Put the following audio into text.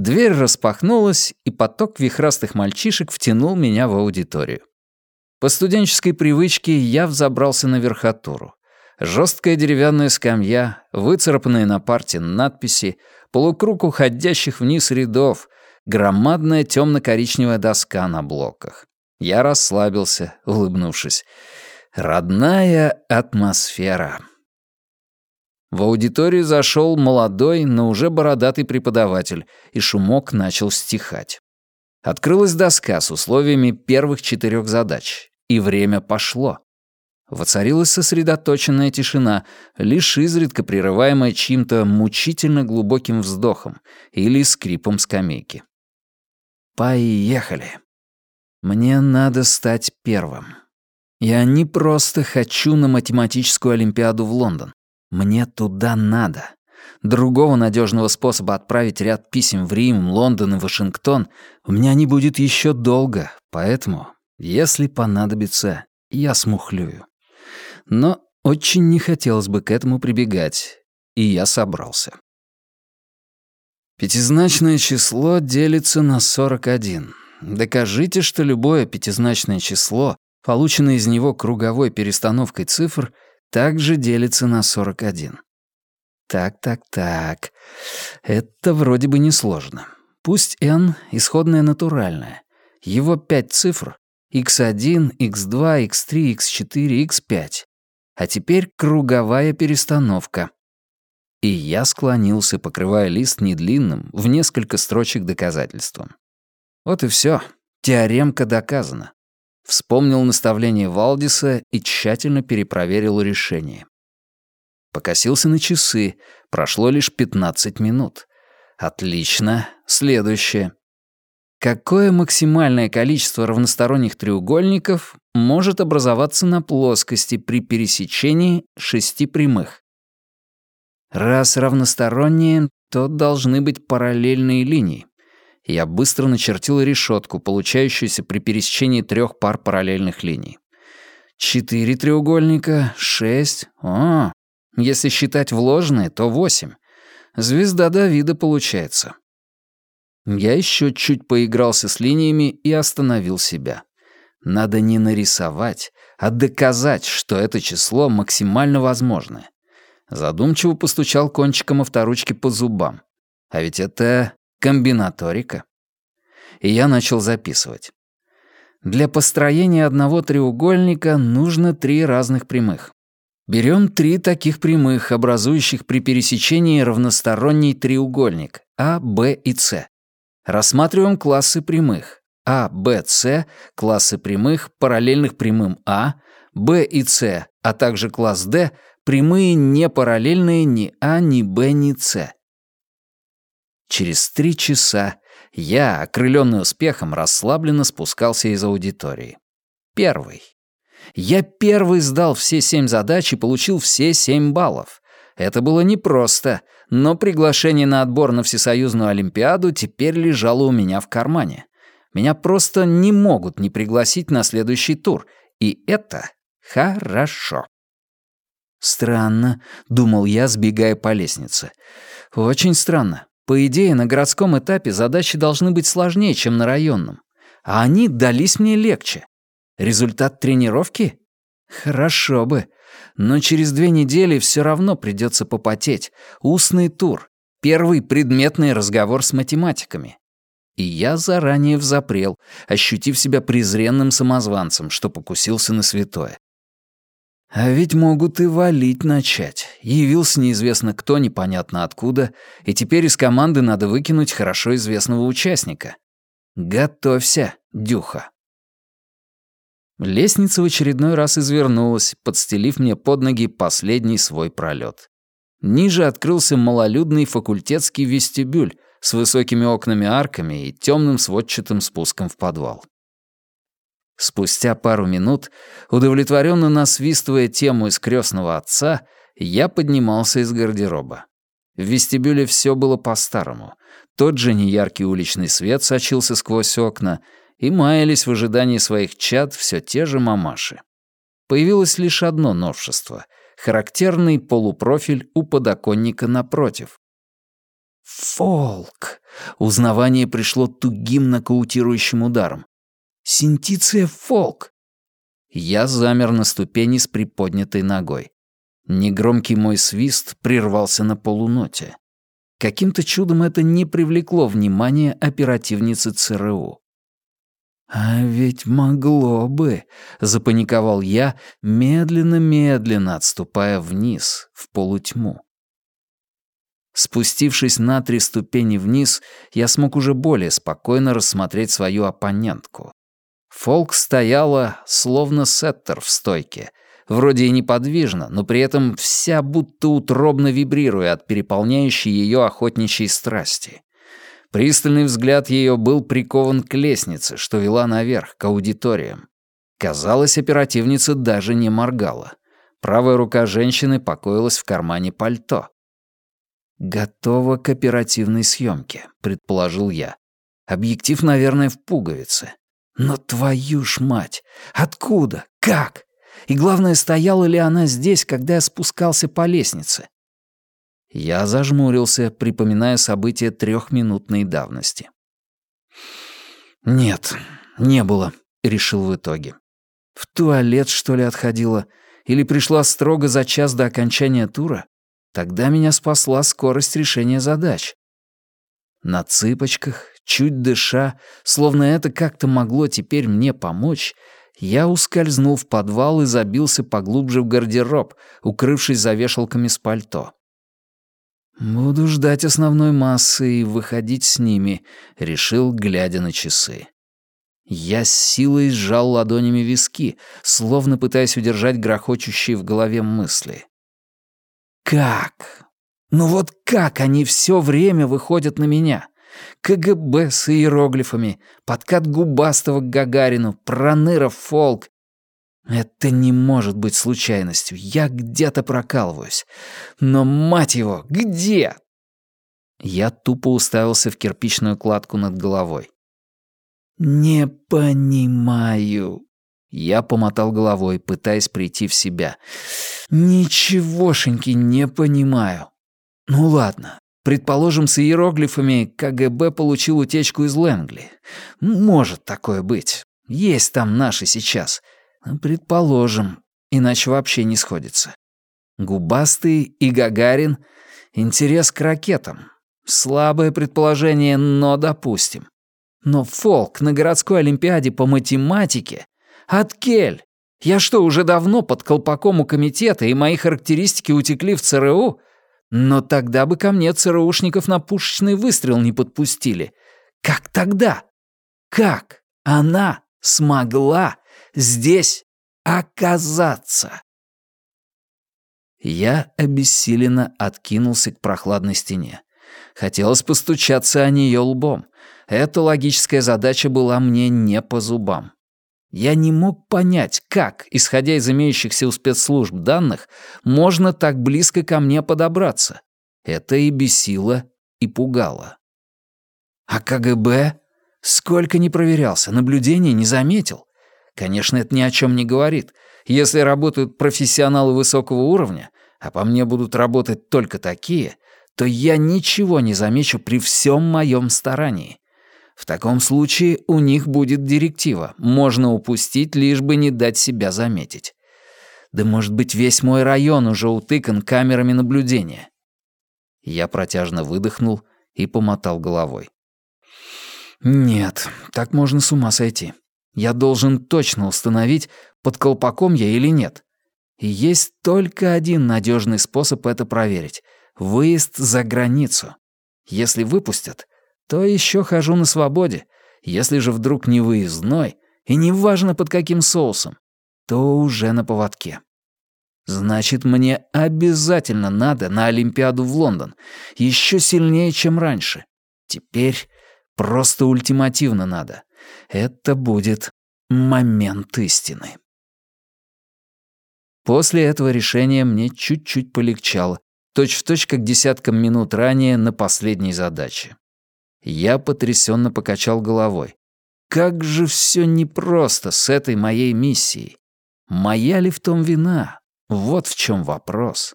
Дверь распахнулась, и поток вихрастых мальчишек втянул меня в аудиторию. По студенческой привычке я взобрался на верхотуру. Жесткая деревянная скамья, выцарапанные на парте надписи, полукруг уходящих вниз рядов, громадная темно-коричневая доска на блоках. Я расслабился, улыбнувшись. Родная атмосфера. В аудиторию зашел молодой, но уже бородатый преподаватель, и шумок начал стихать. Открылась доска с условиями первых четырех задач, и время пошло. Воцарилась сосредоточенная тишина, лишь изредка прерываемая чьим-то мучительно глубоким вздохом или скрипом скамейки. Поехали. Мне надо стать первым. Я не просто хочу на математическую олимпиаду в Лондон. Мне туда надо. Другого надежного способа отправить ряд писем в Рим, Лондон и Вашингтон у меня не будет еще долго, поэтому, если понадобится, я смухлюю. Но очень не хотелось бы к этому прибегать, и я собрался. Пятизначное число делится на 41. Докажите, что любое пятизначное число, полученное из него круговой перестановкой цифр, также делится на 41. Так, так, так. Это вроде бы несложно. Пусть n — исходное натуральное. Его пять цифр — x1, x2, x3, x4, x5. А теперь круговая перестановка. И я склонился, покрывая лист недлинным, в несколько строчек доказательством. Вот и все. Теоремка доказана. Вспомнил наставление Валдиса и тщательно перепроверил решение. Покосился на часы. Прошло лишь 15 минут. Отлично. Следующее. Какое максимальное количество равносторонних треугольников может образоваться на плоскости при пересечении шести прямых? Раз равносторонние, то должны быть параллельные линии. Я быстро начертил решетку, получающуюся при пересечении трех пар параллельных линий. Четыре треугольника, шесть. О, если считать вложенные, то восемь. Звезда Давида получается. Я еще чуть поигрался с линиями и остановил себя. Надо не нарисовать, а доказать, что это число максимально возможное. Задумчиво постучал кончиком авторучки по зубам. А ведь это комбинаторика. И я начал записывать. Для построения одного треугольника нужно три разных прямых. Берем три таких прямых, образующих при пересечении равносторонний треугольник А, Б и С. Рассматриваем классы прямых. А, Б, С, классы прямых, параллельных прямым А, Б и С, а также класс D, прямые не параллельные ни А, ни Б, ни С. Через три часа я, окрыленный успехом, расслабленно спускался из аудитории. Первый. Я первый сдал все семь задач и получил все семь баллов. Это было непросто, но приглашение на отбор на Всесоюзную Олимпиаду теперь лежало у меня в кармане. Меня просто не могут не пригласить на следующий тур, и это хорошо. «Странно», — думал я, сбегая по лестнице. «Очень странно. По идее, на городском этапе задачи должны быть сложнее, чем на районном. А они дались мне легче. Результат тренировки? Хорошо бы. Но через две недели все равно придется попотеть. Устный тур. Первый предметный разговор с математиками. И я заранее взапрел, ощутив себя презренным самозванцем, что покусился на святое. А ведь могут и валить начать. Явился неизвестно кто, непонятно откуда, и теперь из команды надо выкинуть хорошо известного участника. Готовься, Дюха. Лестница в очередной раз извернулась, подстелив мне под ноги последний свой пролет. Ниже открылся малолюдный факультетский вестибюль с высокими окнами-арками и темным сводчатым спуском в подвал. Спустя пару минут, удовлетворенно насвистывая тему из крестного отца, я поднимался из гардероба. В вестибюле все было по-старому. Тот же неяркий уличный свет сочился сквозь окна, и маялись в ожидании своих чад все те же мамаши. Появилось лишь одно новшество — характерный полупрофиль у подоконника напротив. Фолк. Узнавание пришло тугим нокаутирующим ударом. Синтиция фолк. Я замер на ступени с приподнятой ногой. Негромкий мой свист прервался на полуноте. Каким-то чудом это не привлекло внимания оперативницы ЦРУ. «А ведь могло бы», — запаниковал я, медленно-медленно отступая вниз, в полутьму. Спустившись на три ступени вниз, я смог уже более спокойно рассмотреть свою оппонентку. Фолк стояла, словно сеттер в стойке, вроде и неподвижно, но при этом вся будто утробно вибрируя от переполняющей ее охотничьей страсти. Пристальный взгляд ее был прикован к лестнице, что вела наверх, к аудиториям. Казалось, оперативница даже не моргала. Правая рука женщины покоилась в кармане пальто. «Готова к оперативной съемке», — предположил я. «Объектив, наверное, в пуговице. Но твою ж мать! Откуда? Как? И главное, стояла ли она здесь, когда я спускался по лестнице? Я зажмурился, припоминая события трехминутной давности. «Нет, не было», — решил в итоге. «В туалет, что ли, отходила? Или пришла строго за час до окончания тура? Тогда меня спасла скорость решения задач». На цыпочках, чуть дыша, словно это как-то могло теперь мне помочь, я ускользнул в подвал и забился поглубже в гардероб, укрывшись за вешалками с пальто. «Буду ждать основной массы и выходить с ними», — решил, глядя на часы. Я с силой сжал ладонями виски, словно пытаясь удержать грохочущие в голове мысли. «Как? Ну вот как они все время выходят на меня? КГБ с иероглифами, подкат Губастого к Гагарину, Проныров фолк. Это не может быть случайностью. Я где-то прокалываюсь. Но, мать его, где? Я тупо уставился в кирпичную кладку над головой. «Не понимаю». Я помотал головой, пытаясь прийти в себя. «Ничегошеньки не понимаю. Ну ладно, Предположим, с иероглифами КГБ получил утечку из Лэнгли. Может такое быть. Есть там наши сейчас. Предположим. Иначе вообще не сходится. Губастый и Гагарин. Интерес к ракетам. Слабое предположение, но допустим. Но Фолк на городской олимпиаде по математике? От Кель! Я что, уже давно под колпаком у комитета, и мои характеристики утекли в ЦРУ? Но тогда бы ко мне ЦРУшников на пушечный выстрел не подпустили. Как тогда? Как она смогла здесь оказаться? Я обессиленно откинулся к прохладной стене. Хотелось постучаться о нее лбом. Эта логическая задача была мне не по зубам. Я не мог понять, как, исходя из имеющихся у спецслужб данных, можно так близко ко мне подобраться. Это и бесило, и пугало. А КГБ? Сколько не проверялся, наблюдений не заметил. Конечно, это ни о чем не говорит. Если работают профессионалы высокого уровня, а по мне будут работать только такие, то я ничего не замечу при всем моем старании. В таком случае у них будет директива. Можно упустить, лишь бы не дать себя заметить. Да может быть, весь мой район уже утыкан камерами наблюдения. Я протяжно выдохнул и помотал головой. Нет, так можно с ума сойти. Я должен точно установить, под колпаком я или нет. И есть только один надежный способ это проверить — выезд за границу. Если выпустят, то еще хожу на свободе. Если же вдруг не выездной, и неважно под каким соусом, то уже на поводке. Значит, мне обязательно надо на Олимпиаду в Лондон. Еще сильнее, чем раньше. Теперь просто ультимативно надо. Это будет момент истины. После этого решения мне чуть-чуть полегчало, точь-в-точь, точь, как десяткам минут ранее на последней задаче. Я потрясенно покачал головой. Как же все непросто с этой моей миссией. Моя ли в том вина? Вот в чем вопрос.